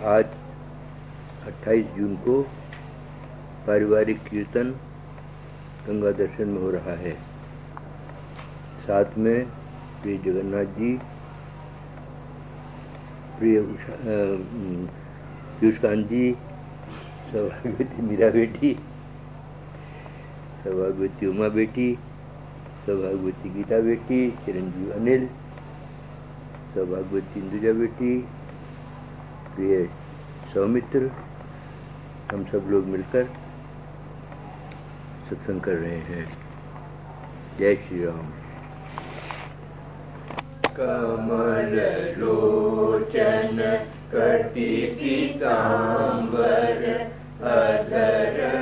आज 28 जून को पारिवारिक कीर्तन गंगा दर्शन में हो रहा है। साथ में प्रिय जगन्नाथ जी, प्रिय पीयूषकांत जी, सौभाग्यवती मीरा बेटी, सौभाग्यवती उमा बेटी, सौभाग्यवती गीता बेटी, चिरंजीव अनिल, सौभाग्यवती इंदुजा बेटी प्रिय सौमित्र, हम सब लोग मिलकर सत्संग कर रहे हैं। जय श्री राम। कमल लोचन कटी पीताम्बर अधर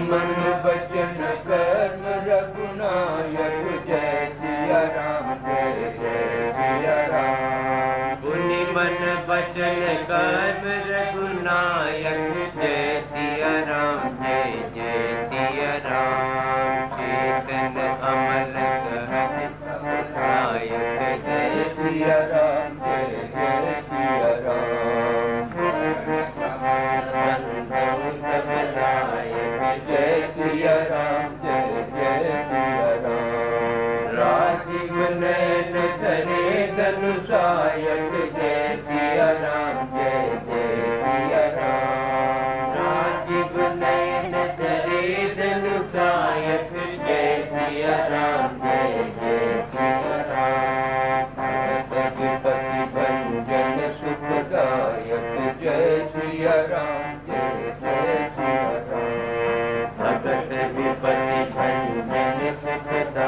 मन वचन कर्म रघुनायक जय सिया राम जय जय सियाम भुनि मन वचन कर्म रघुनायक जय सिया राम जय जय सिया राम चेतन अमल नायक जय सिया राम। जय जयशील राजीवनयन जय सायं राम।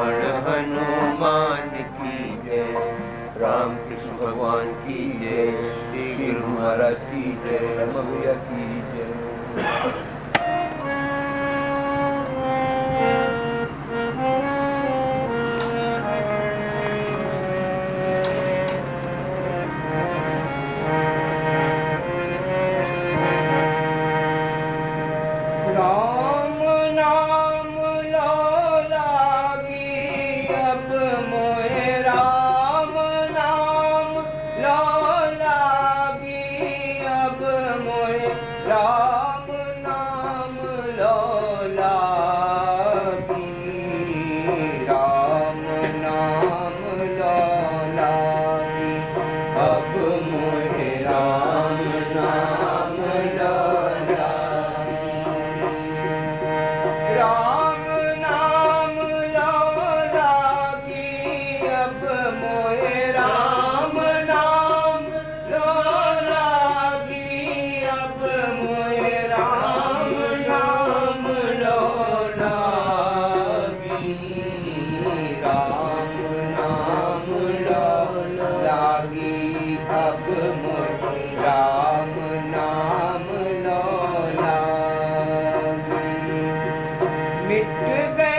रमण हनुमान की जय। राम कृष्ण भगवान की जय। श्री गुरु महाराज की जय। रमैया की जय। Goodbye.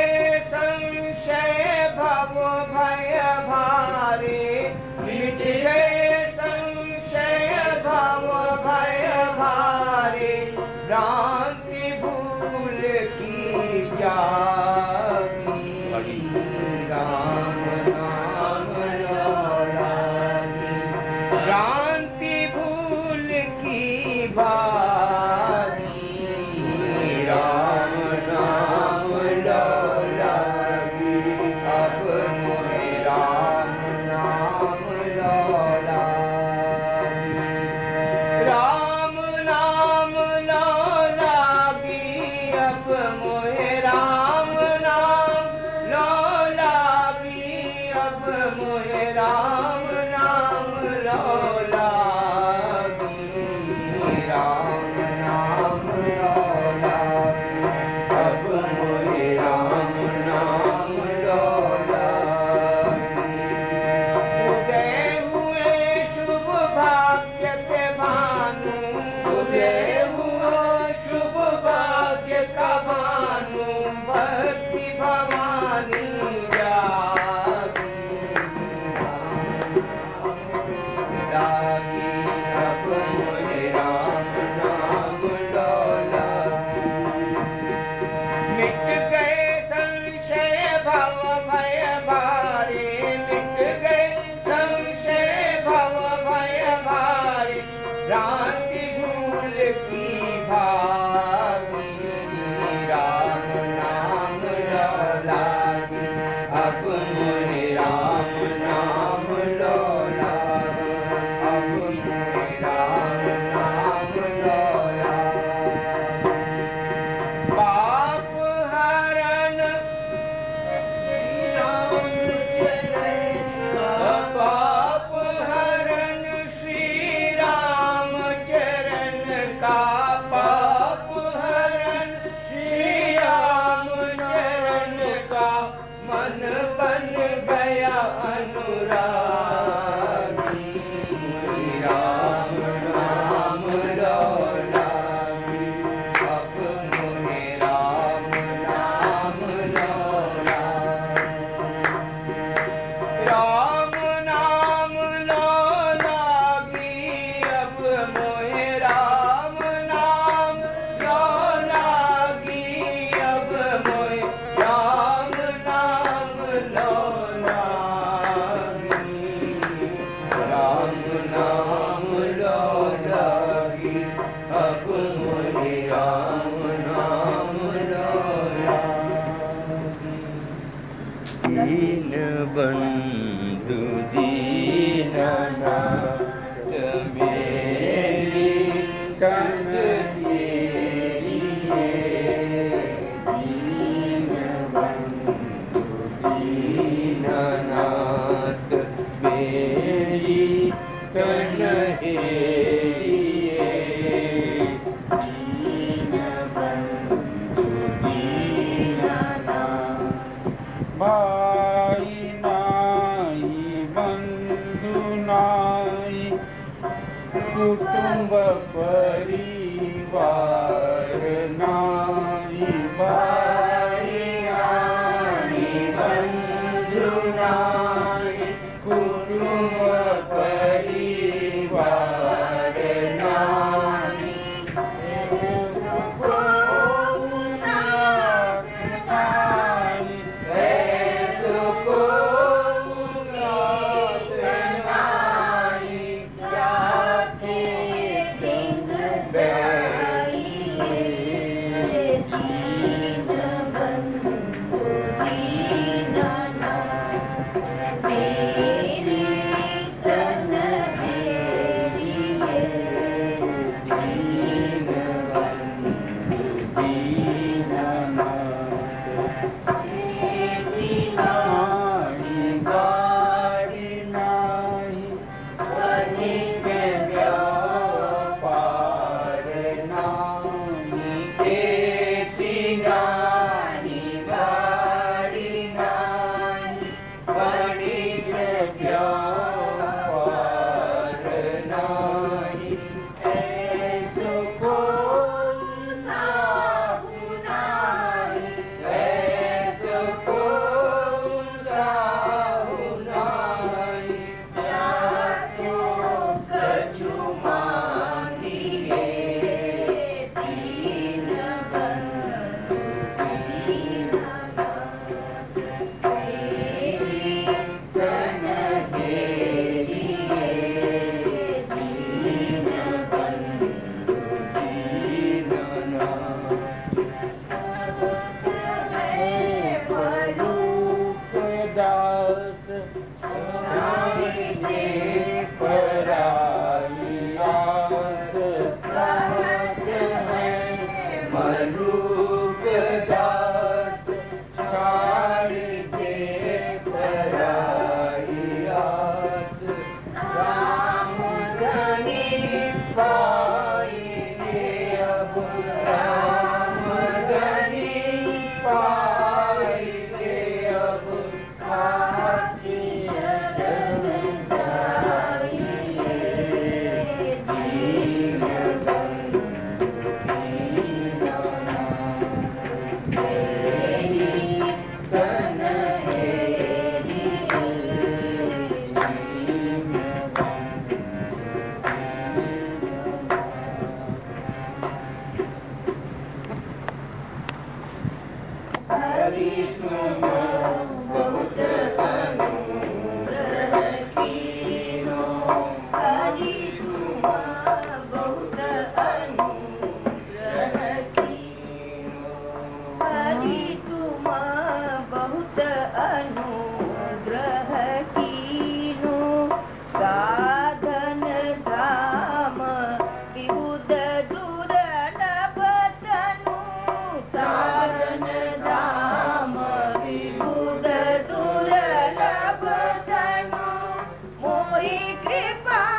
कोई कृपा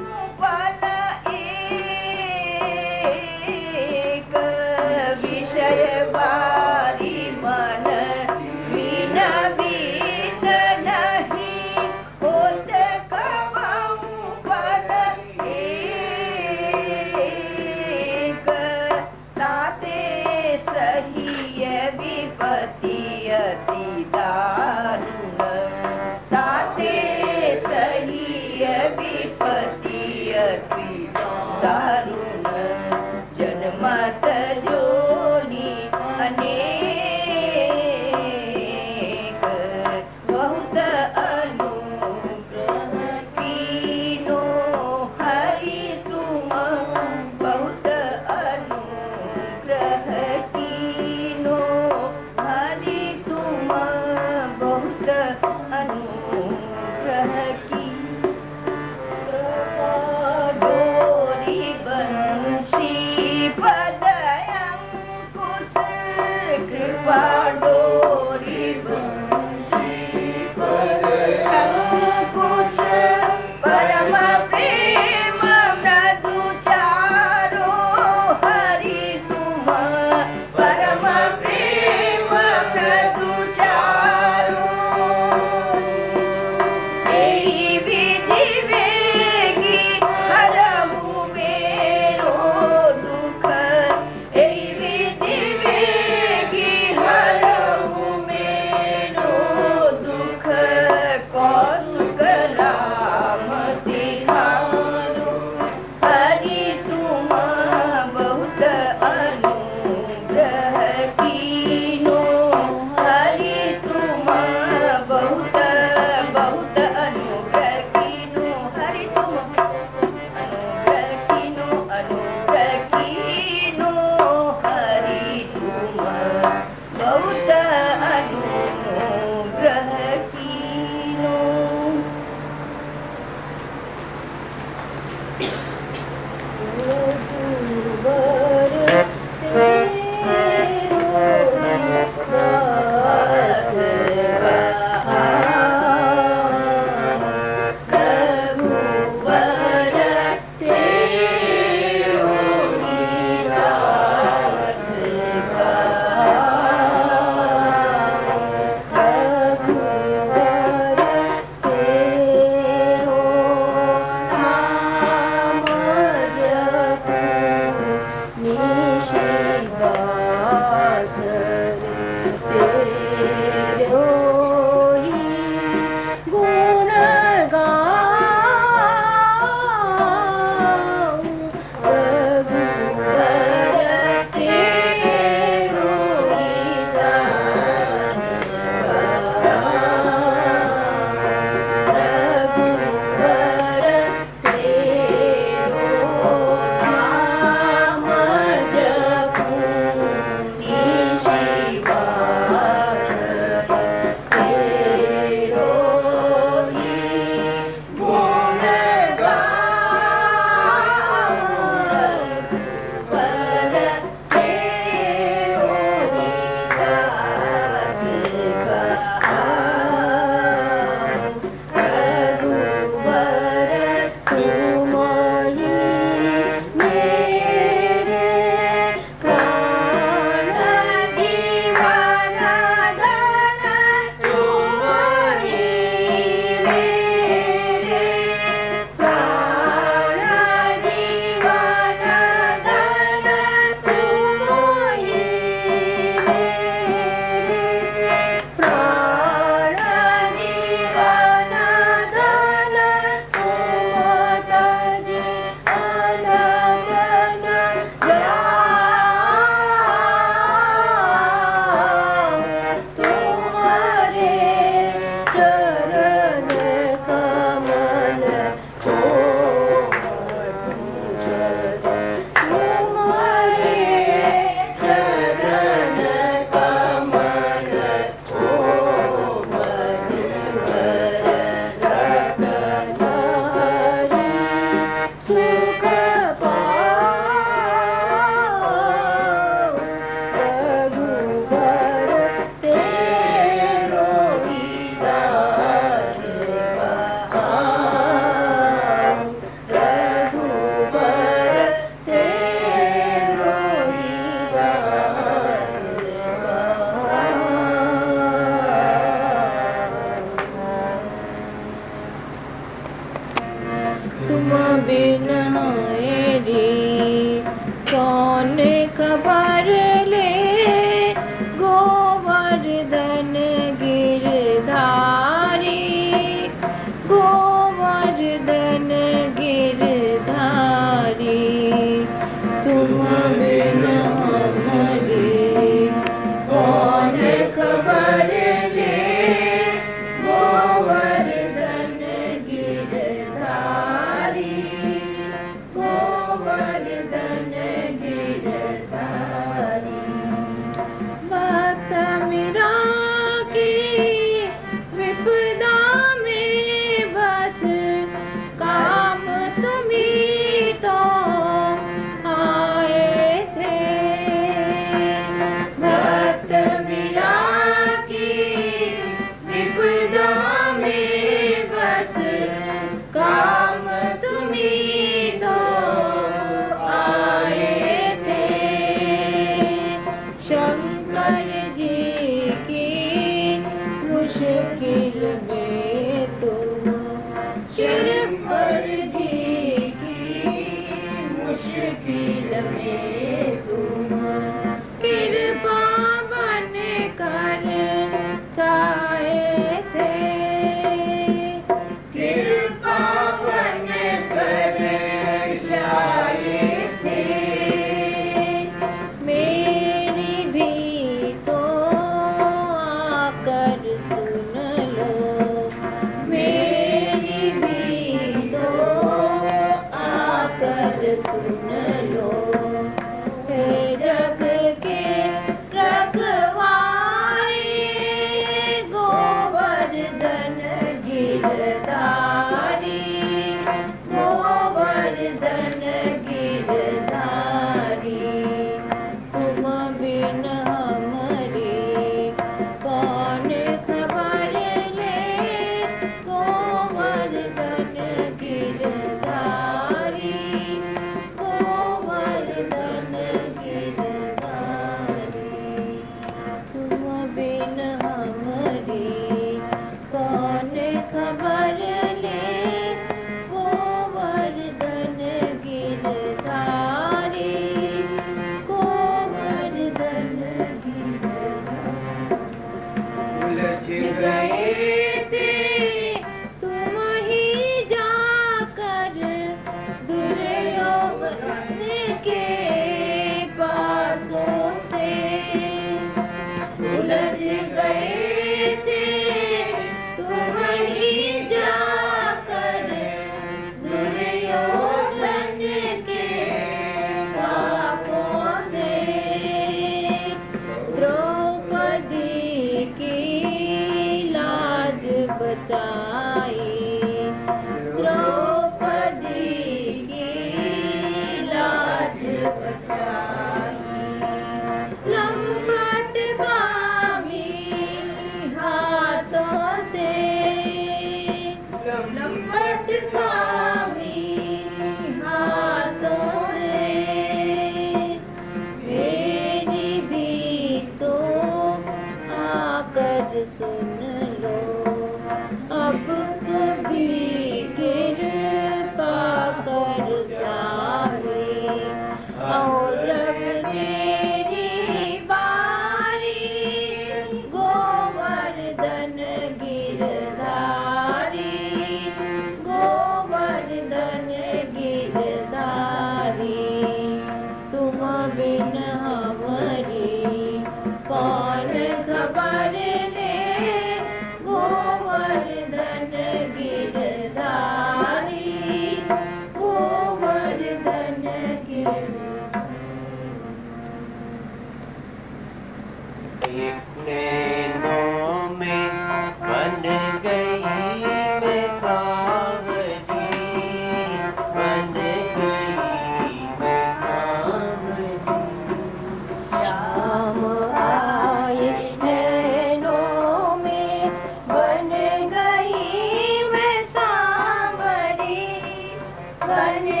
Baba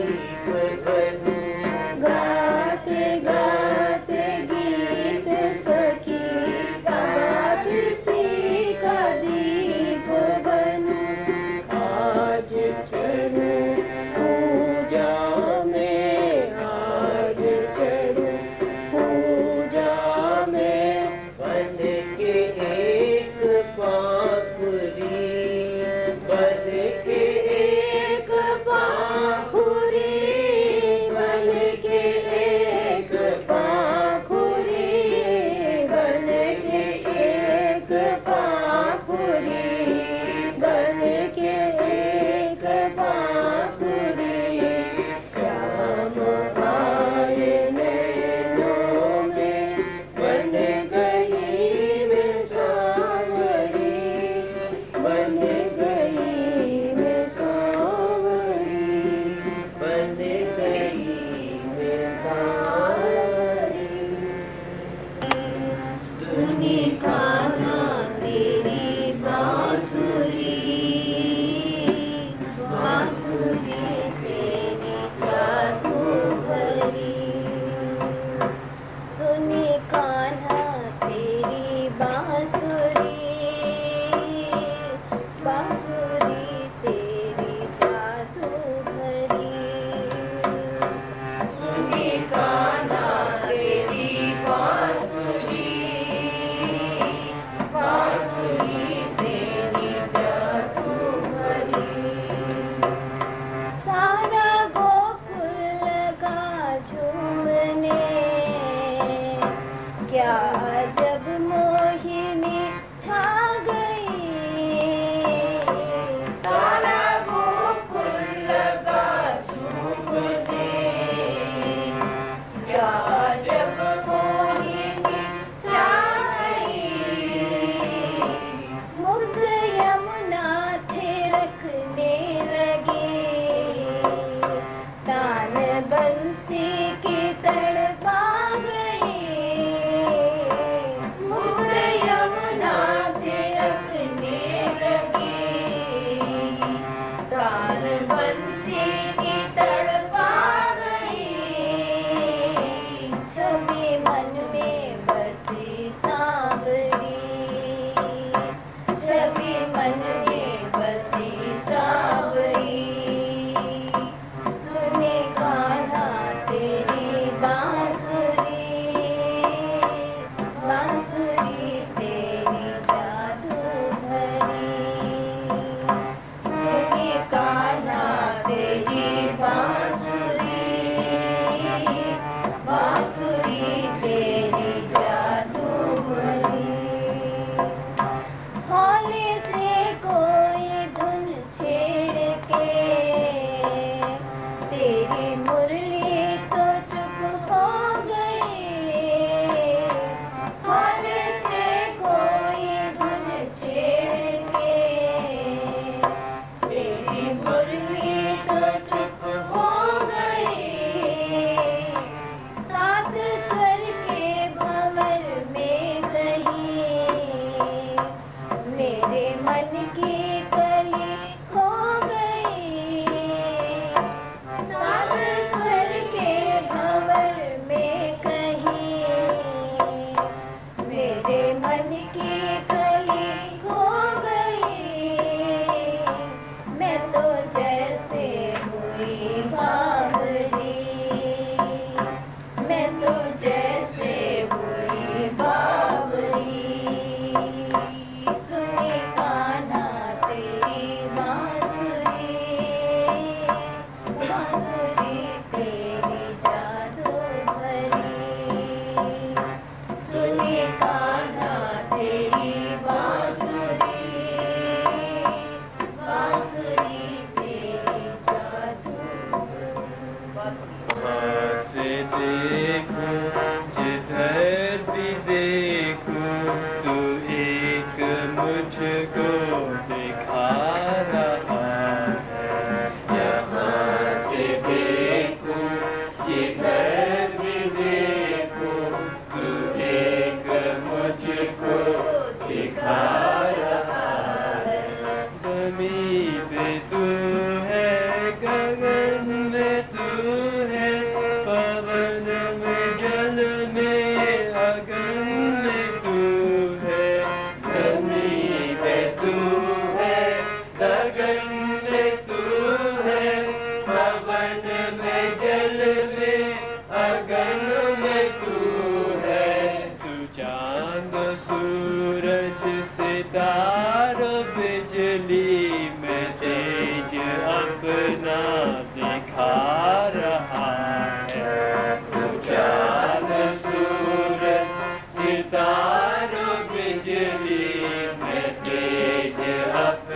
Amen. Bye.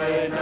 Amen.